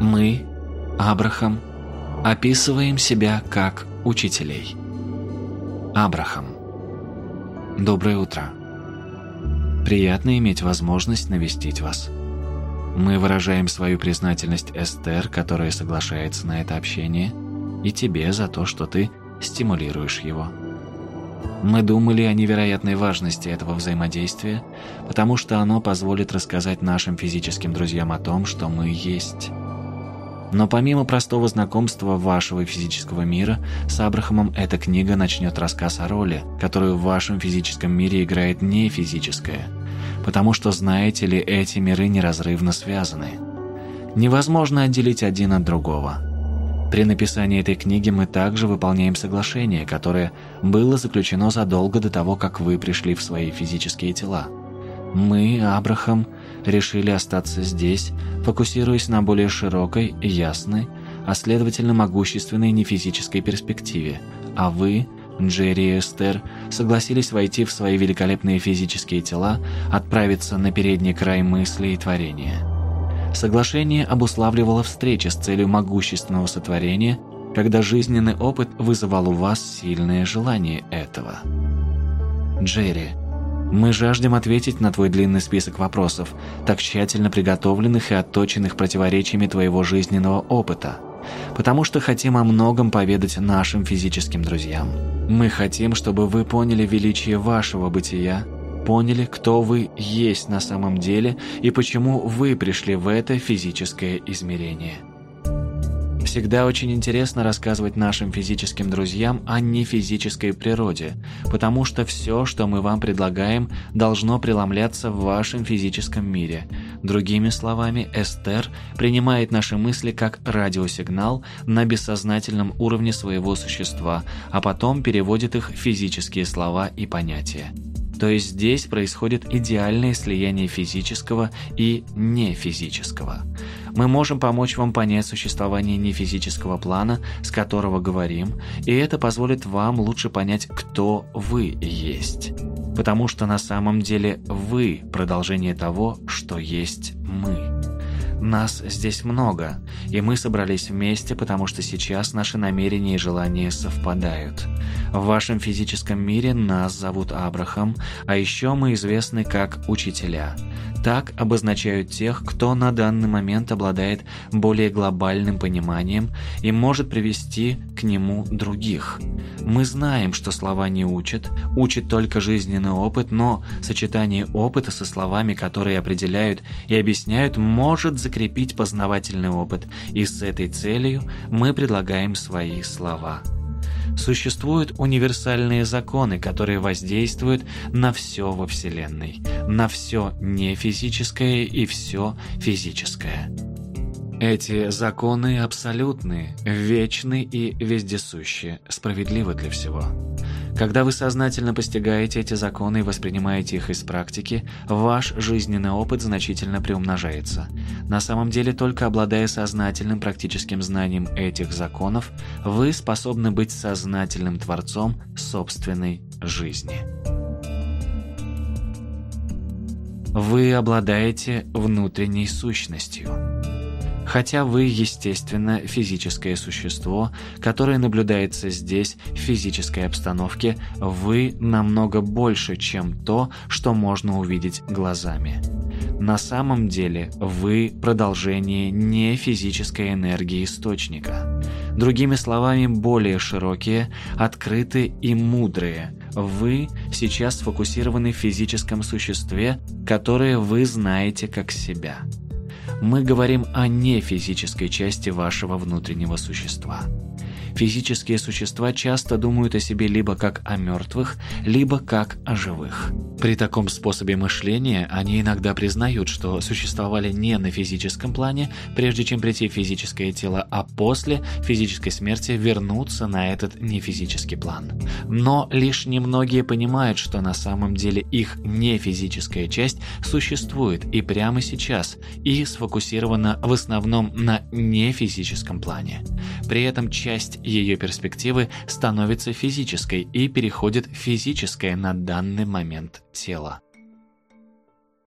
Мы, Абрахам, описываем себя как учителей. Абрахам. Доброе утро. Приятно иметь возможность навестить вас. Мы выражаем свою признательность Эстер, которая соглашается на это общение, и тебе за то, что ты стимулируешь его. Мы думали о невероятной важности этого взаимодействия, потому что оно позволит рассказать нашим физическим друзьям о том, что мы есть. Но помимо простого знакомства вашего физического мира, с Абрахамом эта книга начнет рассказ о роли, которую в вашем физическом мире играет не физическая, потому что, знаете ли, эти миры неразрывно связаны. Невозможно отделить один от другого. При написании этой книги мы также выполняем соглашение, которое было заключено задолго до того, как вы пришли в свои физические тела. Мы, Абрахам, решили остаться здесь, фокусируясь на более широкой, ясной, а следовательно могущественной нефизической перспективе, а вы, Джерри и Эстер, согласились войти в свои великолепные физические тела, отправиться на передний край мысли и творения. Соглашение обуславливало встречи с целью могущественного сотворения, когда жизненный опыт вызывал у вас сильное желание этого. Джерри, мы жаждем ответить на твой длинный список вопросов, так тщательно приготовленных и отточенных противоречиями твоего жизненного опыта, потому что хотим о многом поведать нашим физическим друзьям. Мы хотим, чтобы вы поняли величие вашего бытия, поняли, кто вы есть на самом деле и почему вы пришли в это физическое измерение. Всегда очень интересно рассказывать нашим физическим друзьям о нефизической природе, потому что все, что мы вам предлагаем, должно преломляться в вашем физическом мире. Другими словами, Эстер принимает наши мысли как радиосигнал на бессознательном уровне своего существа, а потом переводит их в физические слова и понятия. То есть здесь происходит идеальное слияние физического и нефизического. Мы можем помочь вам понять существование нефизического плана, с которого говорим, и это позволит вам лучше понять, кто вы есть. Потому что на самом деле вы – продолжение того, что есть мы. Нас здесь много, и мы собрались вместе, потому что сейчас наши намерения и желания совпадают. В вашем физическом мире нас зовут Абрахам, а еще мы известны как учителя. Так обозначают тех, кто на данный момент обладает более глобальным пониманием и может привести к нему других. Мы знаем, что слова не учат, учит только жизненный опыт, но сочетание опыта со словами, которые определяют и объясняют, может закрепить познавательный опыт, и с этой целью мы предлагаем свои слова. Существуют универсальные законы, которые воздействуют на все во Вселенной, на все нефизическое и все физическое. Эти законы абсолютны, вечны и вездесущи, справедливы для всего. Когда вы сознательно постигаете эти законы и воспринимаете их из практики, ваш жизненный опыт значительно приумножается. На самом деле, только обладая сознательным практическим знанием этих законов, вы способны быть сознательным творцом собственной жизни. Вы обладаете внутренней сущностью. Хотя вы, естественно, физическое существо, которое наблюдается здесь, в физической обстановке, вы намного больше, чем то, что можно увидеть глазами. На самом деле вы продолжение не физической энергии источника. Другими словами, более широкие, открытые и мудрые. Вы сейчас сфокусированы в физическом существе, которое вы знаете как себя мы говорим о нефизической части вашего внутреннего существа. Физические существа часто думают о себе либо как о мертвых, либо как о живых. При таком способе мышления они иногда признают, что существовали не на физическом плане, прежде чем прийти в физическое тело, а после физической смерти вернуться на этот нефизический план. Но лишь немногие понимают, что на самом деле их нефизическая часть существует и прямо сейчас, и сфокусирована в основном на нефизическом плане. При этом часть ее перспективы становится физической и переходит в физическое на данный момент тело.